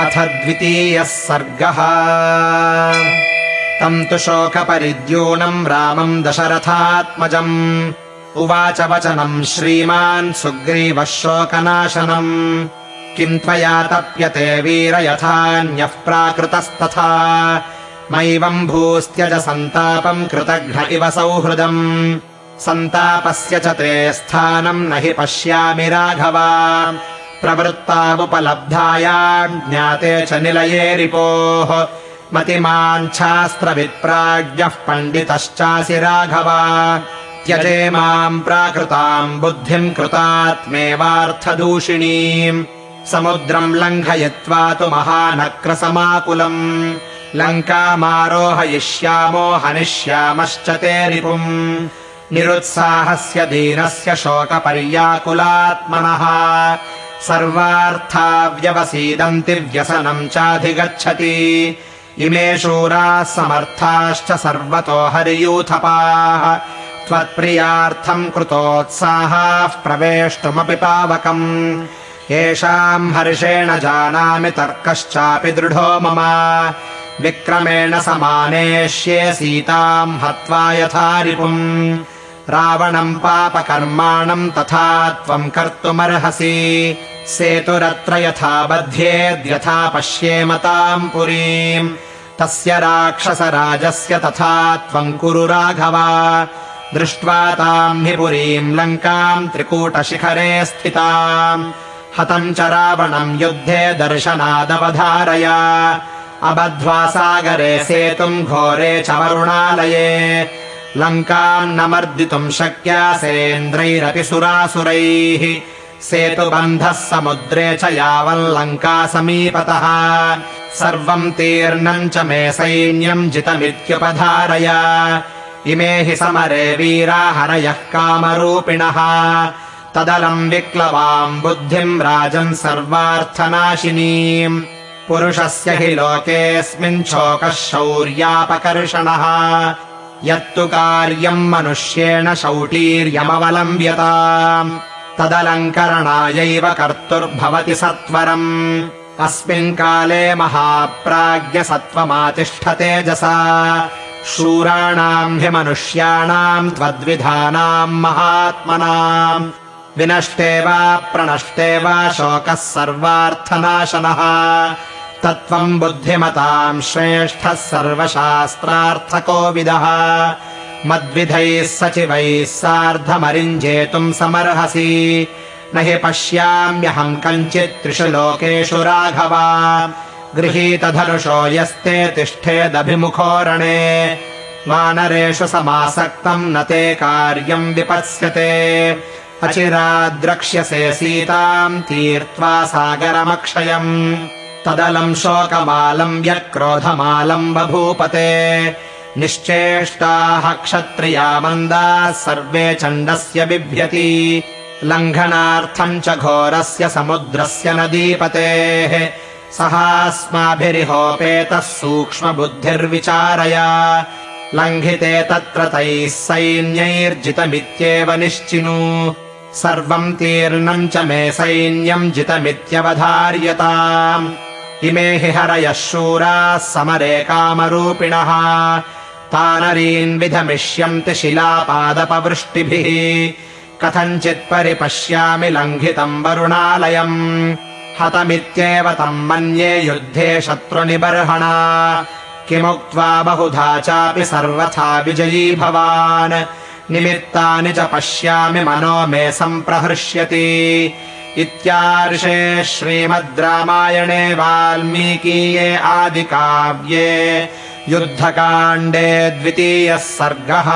अथ द्वितीयः सर्गः। तम् तु शोकपरिद्यूनम् रामम् दशरथात्मजम्। उवाच वचनम् श्रीमान् सुग्रीवः शोकनाशनम् किम् त्वया तप्यते वीर यथान्यः प्राकृतस्तथा? मैवम् भूस्त्यज सन्तापम् कृतघ्न इव सौहृदम्। सन्तापस्य च ते स्थानम् न हि पश्यामि राघवा प्रवृत्तावुपलब्धाया ज्ञाते च निलये रिपोः मतिमाञ्छास्त्रविप्राज्ञः पण्डितश्चासि राघवा। त्यजे माम् प्राकृताम् बुद्धिम् कृतात्मेवार्थदूषिणीम्। समुद्रम् लङ्घयित्वा तु महानक्रसमाकुलम्। लङ्कामारोहयिष्यामो हनिष्यामश्च ते रिपुम् निरुत्साहस्य दीनस्य शोकपर्याकुलात्मनः। सर्वार्था व्यवसीदन्ति व्यसनम् चाधिगच्छति। इमे शूराः समर्थाश्च सर्वतो हरियूथपाः। त्वत्प्रियार्थम् कृतोत्साहाः प्रवेष्टुमपि पावकम्। येषाम् हर्षेण जानामि तर्कश्चापि दृढो मम। विक्रमेण समानेष्ये सीताम् हत्वा यथा रिपुम् रावणम् पापकर्माणम् तथा त्वम् कर्तुमर्हसि। सेतुरत्र यथा बध्येद्यथा पश्येमताम् पुरीम्। तस्य राक्षसराजस्य तथा त्वम् कुरु राघवा। दृष्ट्वा ताम् हि पुरीम् लङ्काम् त्रिकूटशिखरे स्थिताम्। हतम् च रावणम् युद्धे दर्शनादवधारय। अबध्वा सागरे सेतुम् घोरे च वरुणालये लङ्काम् न मर्दितुम् शक्या सेन्द्रैरपि सुरासुरैः। सेतुबन्धः समुद्रे च यावल्लङ्का समीपतः। सर्वम् तीर्णम् च मे सैन्यम् जितमित्युपधारय। इमे हि समरे वीरा हरयः कामरूपिणः। तदलम् विक्लवाम् बुद्धिम् राजन् सर्वार्थनाशिनीम्। पुरुषस्य हि लोकेऽस्मिन् शोकः शौर्यापकर्षणः यत्तु कार्यम् मनुष्येण शौटीर्यमवलम्ब्यताम् तदलङ्करणायैव कर्तुर्भवति सत्वरम्। अस्मिन् काले महाप्राज्ञसत्त्वमातिष्ठतेजसा शूराणाम् हि मनुष्याणाम् त्वद्विधानाम् महात्मनाम्। विनष्टे वा प्रणष्टे वा शोकः सर्वार्थनाशनः तत्त्वम् बुद्धिमताम् श्रेष्ठः सर्वशास्त्रार्थकोविदः। मद्विधैः सचिवैः सार्धमरिञ्जेतुम् समर्हसि। न हि पश्याम्यहम् कञ्चित् त्रिषु लोकेषु राघवा। गृहीतधनुषो यस्ते तिष्ठेदभिमुखोरणे वानरेषु समासक्तम् न ते कार्यम् विपत्स्यते। अचिराद्रक्ष्यसे सीताम् तीर्त्वा सागरमक्षयम् तदलम् शोकमालम् व्यक्रोधमालम् बभूपते। निश्चेष्टाः क्षत्रिया मन्दाः सर्वे चण्डस्य बिभ्यति। लङ्घनार्थम् च घोरस्य समुद्रस्य नदीपतेः। सहास्माभिरिहोपेतः सूक्ष्मबुद्धिर्विचारय। लङ्घिते तत्र तैः सैन्यैर्जितमित्येव निश्चिनु। सर्वम् तीर्णम् च मे सैन्यम् जितमित्यवधार्यताम् इमे हि हरयः शूराः समरे कामरूपिणः। तानरीन् विधमिष्यन्ति शिलापादपवृष्टिभिः। कथञ्चित् परिपश्यामि लङ्घितम् वरुणालयम्। हतमित्येव तम् मन्ये युद्धे शत्रुनिबर्हणा। किमुक्त्वा बहुधा चापि सर्वथा विजयी भवान्। निमित्तानि च पश्यामि मनो मे सम्प्रहृष्यति इत्यार्षे श्रीमद् रामायणे वाल्मीकीये आदिकाव्ये युद्धकाण्डे द्वितीयः सर्गः